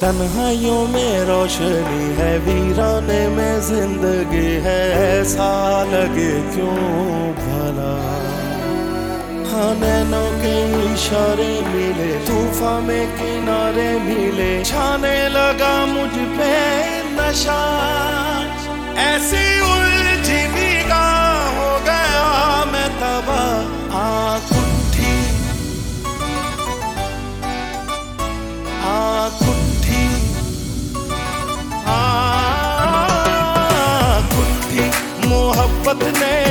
तन्हाइयों में रोशनी है, वीराने में ज़िंदगी है। ऐसा लगे क्यों भला? हाँ नैनों के इशारे मिले तूफा में किनारे मिले, छाने लगा मुझ पे नशा। ऐसी उलझी निगाह हो गया मैं तबा उठी आँख उठी मोहब्बत ने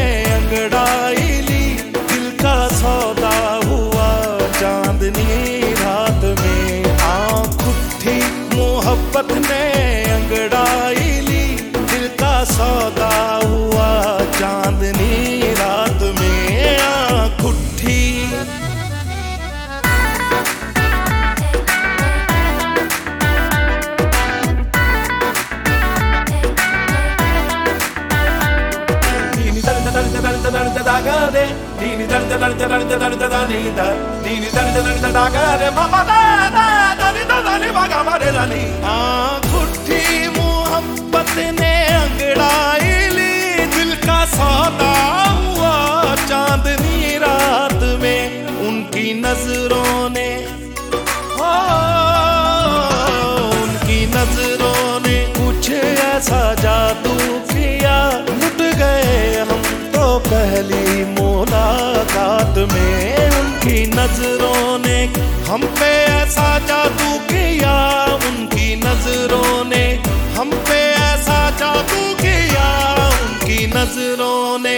దడదడదడదగారే దీని దడదడదడదడదనీద దీని దడదడదడగారే మమ దాని దదని మగమరే ఆ గుట్టి ముహబ్బత్ नज़रों ने हम पे ऐसा जादू किया, उनकी नज़रों ने हम पे ऐसा जादू किया, उनकी नज़रों ने।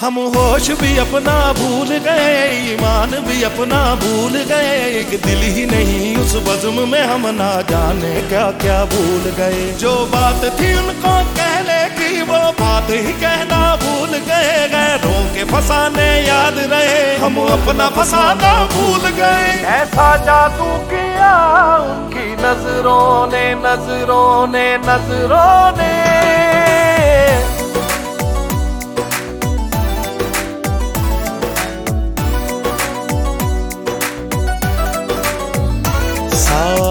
हम होश भी अपना भूल गए, ईमान भी अपना भूल गए, एक दिल ही नहीं उस बज्म में हम ना जाने क्या क्या भूल गए। जो बात थी उनको कहने की वो बात ही कहना भूल गए, गैरों के फसाने याद रहे। हम अपना फसाना भूल गए। ऐसा जादू किया, उनकी नज़रों ने नज़रों ने नज़रों ने।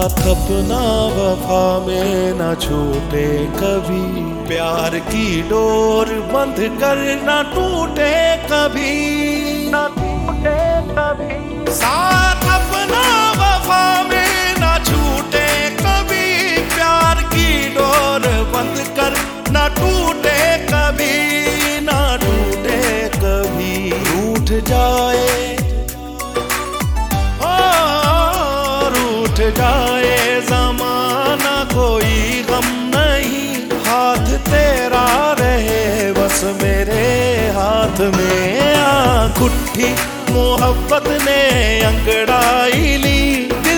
साथ अपना वफा में न छूटे कभी। प्यार की डोर बंद कर न टूटे कभी। हाथ में आ उठी मोहब्बत ने अंगड़ाई ली।